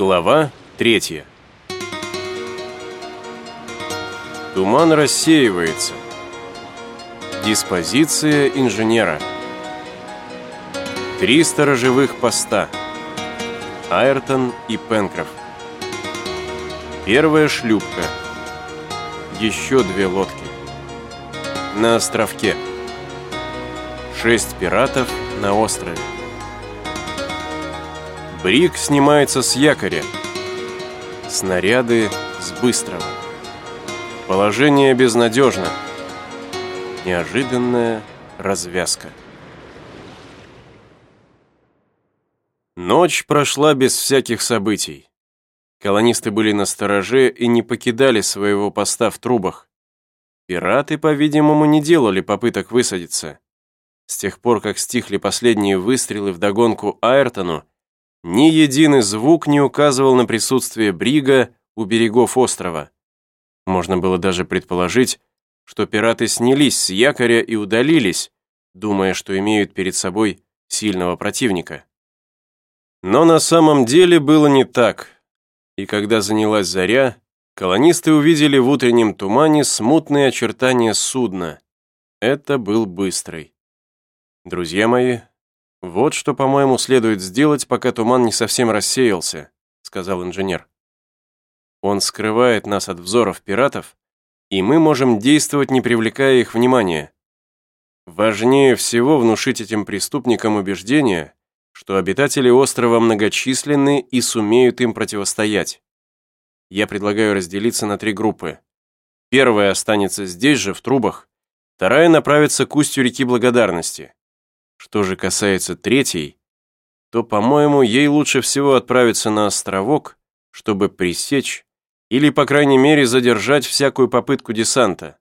Глава третья. Туман рассеивается. Диспозиция инженера. Три сторожевых поста. Айртон и Пенкроф. Первая шлюпка. Еще две лодки. На островке. Шесть пиратов на острове. Брик снимается с якоря. Снаряды с быстрого. Положение безнадежно. Неожиданная развязка. Ночь прошла без всяких событий. Колонисты были на стороже и не покидали своего поста в трубах. Пираты, по-видимому, не делали попыток высадиться. С тех пор, как стихли последние выстрелы вдогонку Айртону, ни единый звук не указывал на присутствие Брига у берегов острова. Можно было даже предположить, что пираты снялись с якоря и удалились, думая, что имеют перед собой сильного противника. Но на самом деле было не так, и когда занялась заря, колонисты увидели в утреннем тумане смутные очертания судна. Это был Быстрый. Друзья мои, «Вот что, по-моему, следует сделать, пока туман не совсем рассеялся», сказал инженер. «Он скрывает нас от взоров пиратов, и мы можем действовать, не привлекая их внимания. Важнее всего внушить этим преступникам убеждение, что обитатели острова многочисленны и сумеют им противостоять. Я предлагаю разделиться на три группы. Первая останется здесь же, в трубах, вторая направится к устью реки Благодарности, что же касается третьей, то, по-моему, ей лучше всего отправиться на островок, чтобы пресечь или, по крайней мере, задержать всякую попытку десанта.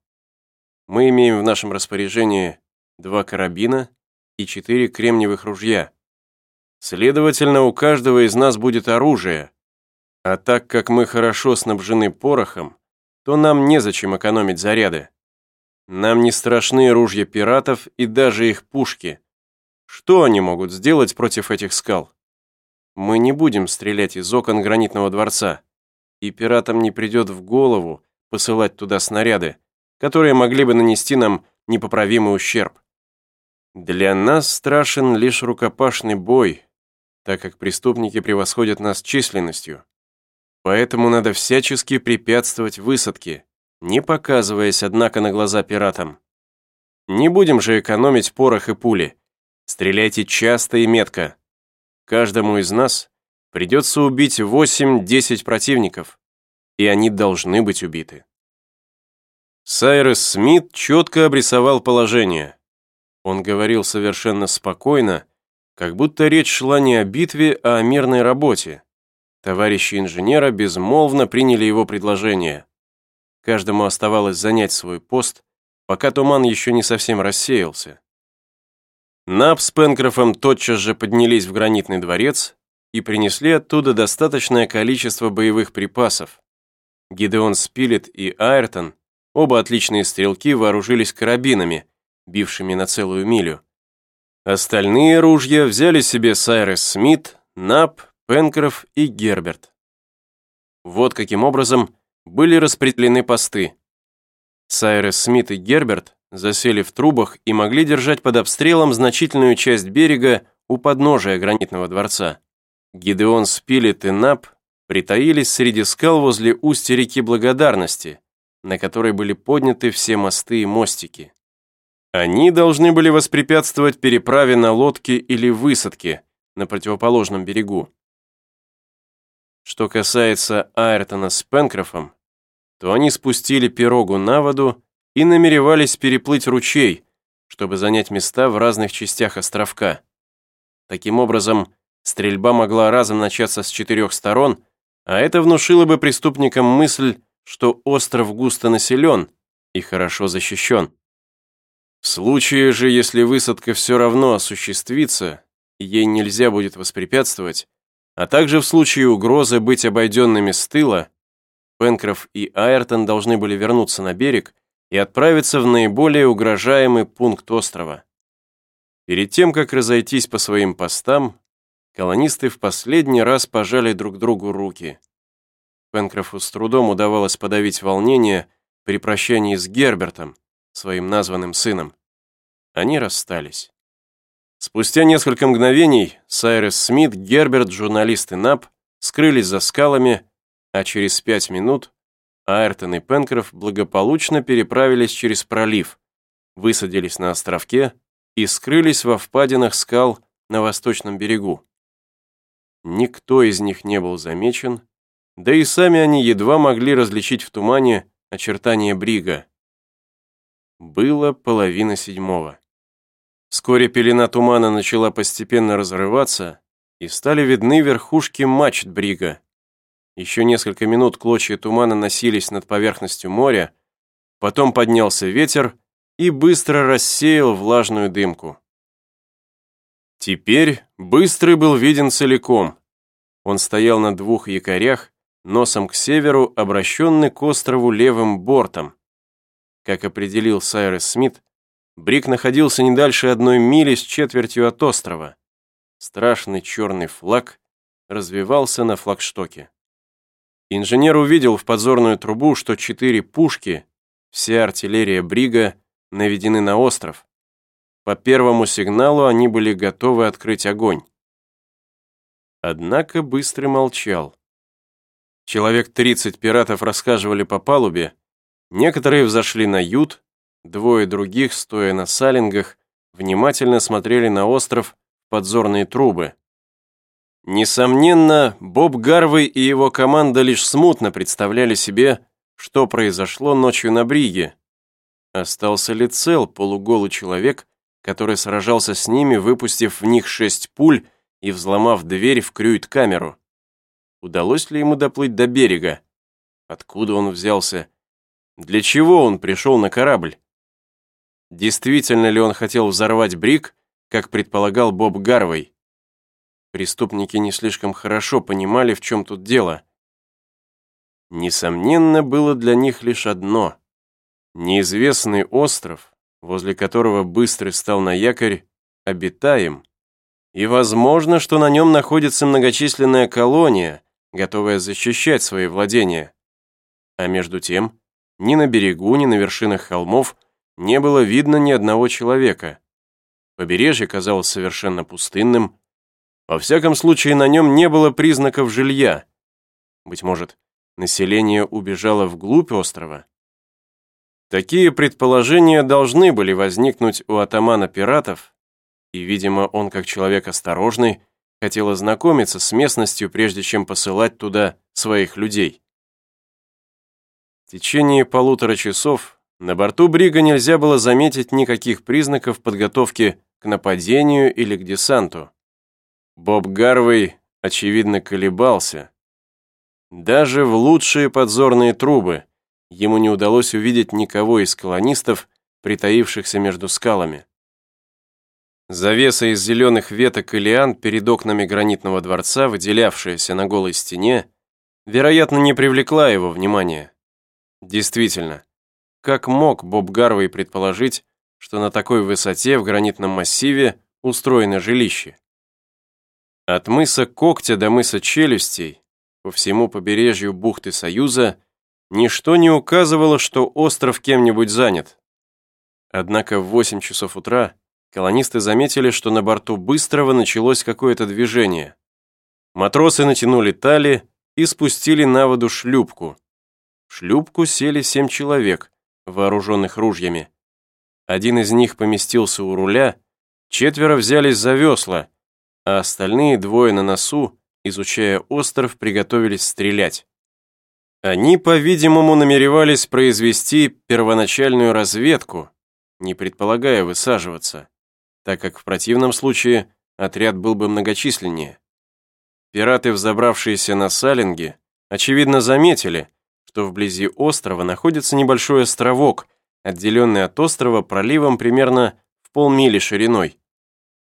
Мы имеем в нашем распоряжении два карабина и четыре кремниевых ружья. Следовательно, у каждого из нас будет оружие, а так как мы хорошо снабжены порохом, то нам незачем экономить заряды. Нам не страшны ружья пиратов и даже их пушки, что они могут сделать против этих скал? Мы не будем стрелять из окон гранитного дворца, и пиратам не придет в голову посылать туда снаряды, которые могли бы нанести нам непоправимый ущерб. Для нас страшен лишь рукопашный бой, так как преступники превосходят нас численностью. Поэтому надо всячески препятствовать высадке, не показываясь, однако, на глаза пиратам. Не будем же экономить порох и пули. Стреляйте часто и метко. Каждому из нас придется убить 8-10 противников, и они должны быть убиты. Сайрес Смит четко обрисовал положение. Он говорил совершенно спокойно, как будто речь шла не о битве, а о мирной работе. Товарищи инженера безмолвно приняли его предложение. Каждому оставалось занять свой пост, пока туман еще не совсем рассеялся. Наб с Пенкрофом тотчас же поднялись в гранитный дворец и принесли оттуда достаточное количество боевых припасов. Гидеон Спилет и Айртон, оба отличные стрелки, вооружились карабинами, бившими на целую милю. Остальные ружья взяли себе Сайрес Смит, Наб, Пенкроф и Герберт. Вот каким образом были распределены посты. Сайрес Смит и Герберт засели в трубах и могли держать под обстрелом значительную часть берега у подножия гранитного дворца. Гидеон Спилет и Нап притаились среди скал возле устья реки Благодарности, на которой были подняты все мосты и мостики. Они должны были воспрепятствовать переправе на лодке или высадке на противоположном берегу. Что касается Айртона с Пенкрофом, то они спустили пирогу на воду и намеревались переплыть ручей, чтобы занять места в разных частях островка. Таким образом, стрельба могла разом начаться с четырех сторон, а это внушило бы преступникам мысль, что остров густо населен и хорошо защищен. В случае же, если высадка все равно осуществится, ей нельзя будет воспрепятствовать, а также в случае угрозы быть обойденными с тыла, Пенкроф и Айртон должны были вернуться на берег и отправиться в наиболее угрожаемый пункт острова. Перед тем, как разойтись по своим постам, колонисты в последний раз пожали друг другу руки. Пенкрофу с трудом удавалось подавить волнение при прощании с Гербертом, своим названным сыном. Они расстались. Спустя несколько мгновений Сайрес Смит, Герберт, журналист и Нап скрылись за скалами, а через пять минут Айртон и Пенкроф благополучно переправились через пролив, высадились на островке и скрылись во впадинах скал на восточном берегу. Никто из них не был замечен, да и сами они едва могли различить в тумане очертания брига. Было половина седьмого. Вскоре пелена тумана начала постепенно разрываться, и стали видны верхушки мачт брига. Еще несколько минут клочья тумана носились над поверхностью моря, потом поднялся ветер и быстро рассеял влажную дымку. Теперь Быстрый был виден целиком. Он стоял на двух якорях, носом к северу, обращенный к острову левым бортом. Как определил Сайрес Смит, Брик находился не дальше одной мили с четвертью от острова. Страшный черный флаг развивался на флагштоке. Инженер увидел в подзорную трубу, что четыре пушки, вся артиллерия Брига, наведены на остров. По первому сигналу они были готовы открыть огонь. Однако Быстрый молчал. Человек 30 пиратов рассказывали по палубе, некоторые взошли на ют, двое других, стоя на салингах, внимательно смотрели на остров подзорные трубы. Несомненно, Боб Гарвей и его команда лишь смутно представляли себе, что произошло ночью на Бриге. Остался ли цел полуголый человек, который сражался с ними, выпустив в них шесть пуль и взломав дверь в крюит-камеру? Удалось ли ему доплыть до берега? Откуда он взялся? Для чего он пришел на корабль? Действительно ли он хотел взорвать Брик, как предполагал Боб Гарвей? Преступники не слишком хорошо понимали, в чем тут дело. Несомненно, было для них лишь одно. Неизвестный остров, возле которого Быстрый стал на якорь, обитаем. И возможно, что на нем находится многочисленная колония, готовая защищать свои владения. А между тем, ни на берегу, ни на вершинах холмов не было видно ни одного человека. Побережье казалось совершенно пустынным, во всяком случае, на нем не было признаков жилья. Быть может, население убежало вглубь острова? Такие предположения должны были возникнуть у атамана пиратов, и, видимо, он, как человек осторожный, хотел ознакомиться с местностью, прежде чем посылать туда своих людей. В течение полутора часов на борту Брига нельзя было заметить никаких признаков подготовки к нападению или к десанту. Боб Гарвей, очевидно, колебался. Даже в лучшие подзорные трубы ему не удалось увидеть никого из колонистов, притаившихся между скалами. Завеса из зеленых веток и лиан перед окнами гранитного дворца, выделявшаяся на голой стене, вероятно, не привлекла его внимания. Действительно, как мог Боб Гарвей предположить, что на такой высоте в гранитном массиве устроено жилище? От мыса Когтя до мыса Челюстей, по всему побережью бухты Союза, ничто не указывало, что остров кем-нибудь занят. Однако в 8 часов утра колонисты заметили, что на борту Быстрого началось какое-то движение. Матросы натянули тали и спустили на воду шлюпку. В шлюпку сели семь человек, вооруженных ружьями. Один из них поместился у руля, четверо взялись за весла, а остальные двое на носу, изучая остров, приготовились стрелять. Они, по-видимому, намеревались произвести первоначальную разведку, не предполагая высаживаться, так как в противном случае отряд был бы многочисленнее. Пираты, взобравшиеся на салинги, очевидно заметили, что вблизи острова находится небольшой островок, отделенный от острова проливом примерно в полмили шириной.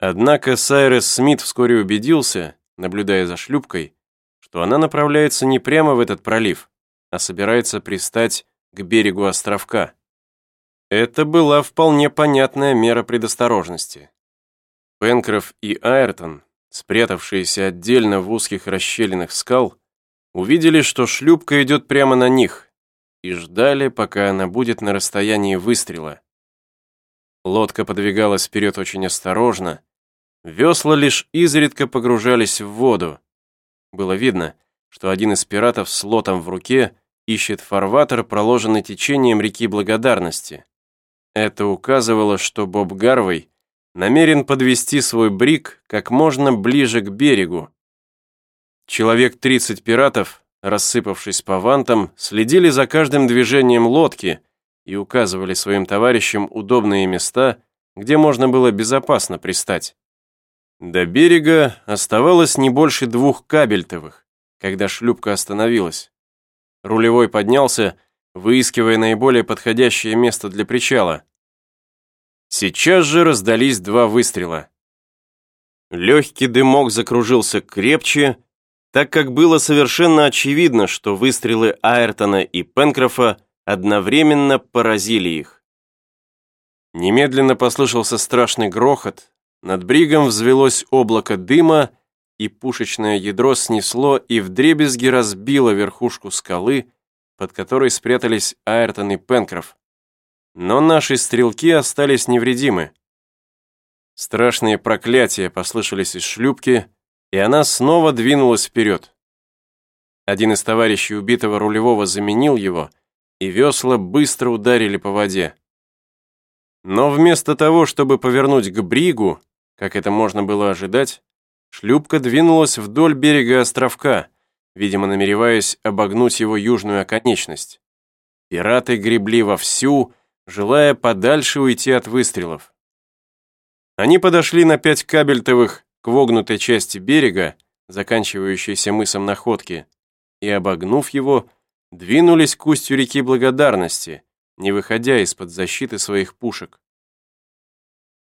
Однако Сайрес Смит вскоре убедился, наблюдая за шлюпкой, что она направляется не прямо в этот пролив, а собирается пристать к берегу островка. Это была вполне понятная мера предосторожности. Пенкроф и Айртон спрятавшиеся отдельно в узких расщелинах скал, увидели, что шлюпка идет прямо на них, и ждали, пока она будет на расстоянии выстрела. Лодка подвигалась вперед очень осторожно, весла лишь изредка погружались в воду. Было видно, что один из пиратов с лотом в руке ищет фарватер, проложенный течением реки Благодарности. Это указывало, что Боб Гарвей намерен подвести свой брик как можно ближе к берегу. Человек 30 пиратов, рассыпавшись по вантам, следили за каждым движением лодки и указывали своим товарищам удобные места, где можно было безопасно пристать. До берега оставалось не больше двух кабельтовых, когда шлюпка остановилась. Рулевой поднялся, выискивая наиболее подходящее место для причала. Сейчас же раздались два выстрела. Легкий дымок закружился крепче, так как было совершенно очевидно, что выстрелы Айртона и Пенкрофа одновременно поразили их. Немедленно послышался страшный грохот, над бригом взвелось облако дыма, и пушечное ядро снесло и вдребезги разбило верхушку скалы, под которой спрятались Айртон и Пенкроф. Но наши стрелки остались невредимы. Страшные проклятия послышались из шлюпки, и она снова двинулась вперед. Один из товарищей убитого рулевого заменил его, и весла быстро ударили по воде. Но вместо того, чтобы повернуть к бригу, как это можно было ожидать, шлюпка двинулась вдоль берега островка, видимо, намереваясь обогнуть его южную оконечность. Пираты гребли вовсю, желая подальше уйти от выстрелов. Они подошли на пять кабельтовых к вогнутой части берега, заканчивающейся мысом Находки, и, обогнув его, двинулись к устью реки Благодарности, не выходя из-под защиты своих пушек.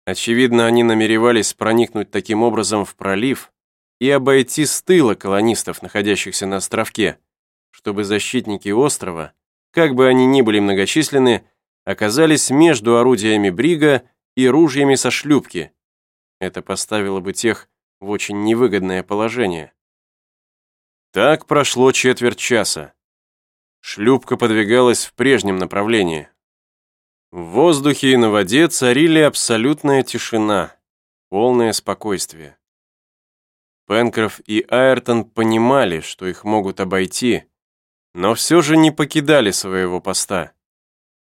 Очевидно, они намеревались проникнуть таким образом в пролив и обойти с тыла колонистов, находящихся на островке, чтобы защитники острова, как бы они ни были многочисленны, оказались между орудиями брига и ружьями со шлюпки. Это поставило бы тех в очень невыгодное положение. Так прошло четверть часа. Шлюпка подвигалась в прежнем направлении. В воздухе и на воде царили абсолютная тишина, полное спокойствие. Пенкроф и Айртон понимали, что их могут обойти, но все же не покидали своего поста.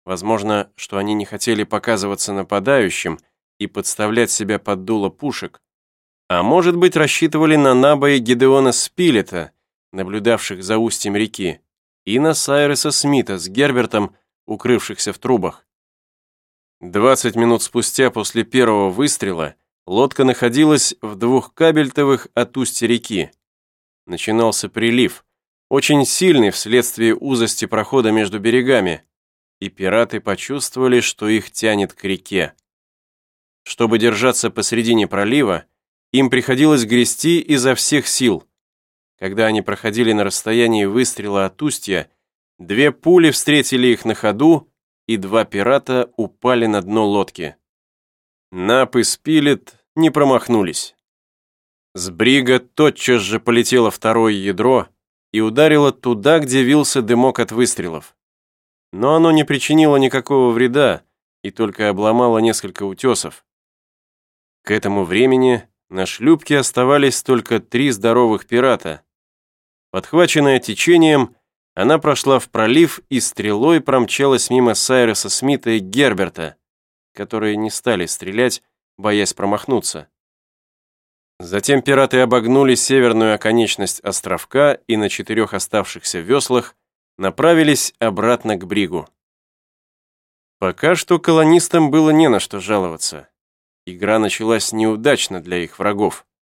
Возможно, что они не хотели показываться нападающим и подставлять себя под дуло пушек, а может быть рассчитывали на набои Гидеона Спилета, наблюдавших за устьем реки, и на Сайреса Смита с Гербертом, укрывшихся в трубах. Двадцать минут спустя после первого выстрела лодка находилась в двух кабельтовых от устья реки. Начинался прилив, очень сильный вследствие узости прохода между берегами, и пираты почувствовали, что их тянет к реке. Чтобы держаться посредине пролива, им приходилось грести изо всех сил. Когда они проходили на расстоянии выстрела от устья, две пули встретили их на ходу, и два пирата упали на дно лодки. Нап и Спилет не промахнулись. С брига тотчас же полетело второе ядро и ударило туда, где вился дымок от выстрелов но оно не причинило никакого вреда и только обломало несколько утесов. К этому времени на шлюпке оставались только три здоровых пирата. Подхваченная течением, она прошла в пролив и стрелой промчалась мимо Сайреса Смита и Герберта, которые не стали стрелять, боясь промахнуться. Затем пираты обогнули северную оконечность островка и на четырех оставшихся веслах направились обратно к Бригу. Пока что колонистам было не на что жаловаться. Игра началась неудачно для их врагов.